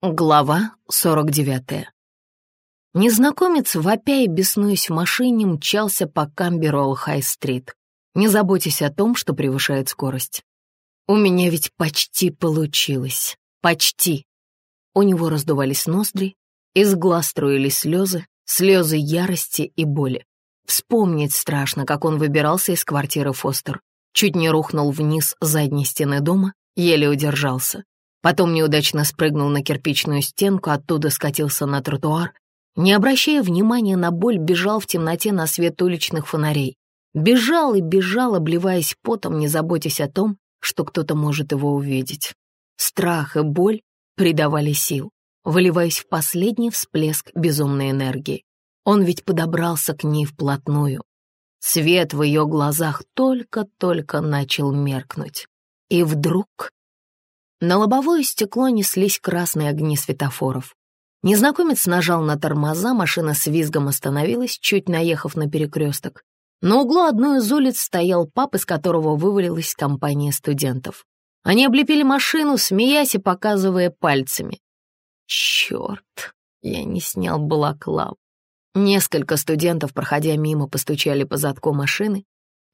Глава 49. Незнакомец, вопя и беснуясь в машине, мчался по Камберолл-Хай-стрит, не заботясь о том, что превышает скорость. «У меня ведь почти получилось. Почти!» У него раздувались ноздри, из глаз струились слезы, слезы ярости и боли. Вспомнить страшно, как он выбирался из квартиры Фостер. Чуть не рухнул вниз задней стены дома, еле удержался. Потом неудачно спрыгнул на кирпичную стенку, оттуда скатился на тротуар. Не обращая внимания на боль, бежал в темноте на свет уличных фонарей. Бежал и бежал, обливаясь потом, не заботясь о том, что кто-то может его увидеть. Страх и боль придавали сил, выливаясь в последний всплеск безумной энергии. Он ведь подобрался к ней вплотную. Свет в ее глазах только-только начал меркнуть. И вдруг на лобовое стекло неслись красные огни светофоров. Незнакомец нажал на тормоза, машина с визгом остановилась, чуть наехав на перекресток. На углу одной из улиц стоял пап, из которого вывалилась компания студентов. Они облепили машину, смеясь и показывая пальцами. Черт, я не снял балаклав. Несколько студентов, проходя мимо, постучали по задку машины.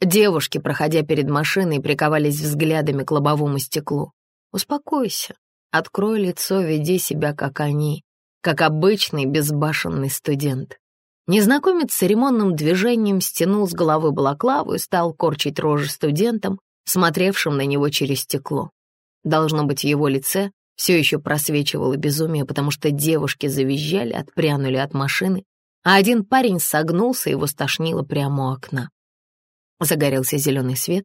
Девушки, проходя перед машиной, приковались взглядами к лобовому стеклу. Успокойся, открой лицо, веди себя, как они, как обычный безбашенный студент. Незнакомец церемонным движением стянул с головы балаклаву и стал корчить рожи студентам, смотревшим на него через стекло. Должно быть, в его лице все еще просвечивало безумие, потому что девушки завизжали, отпрянули от машины, а один парень согнулся, его стошнило прямо у окна. Загорелся зеленый свет,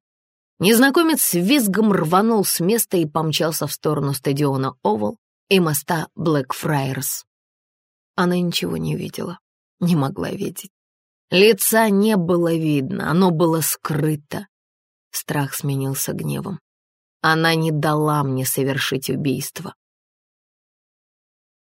Незнакомец с визгом рванул с места и помчался в сторону стадиона Овал и моста Блэкфрайерс. Она ничего не видела, не могла видеть. Лица не было видно, оно было скрыто. Страх сменился гневом. Она не дала мне совершить убийство.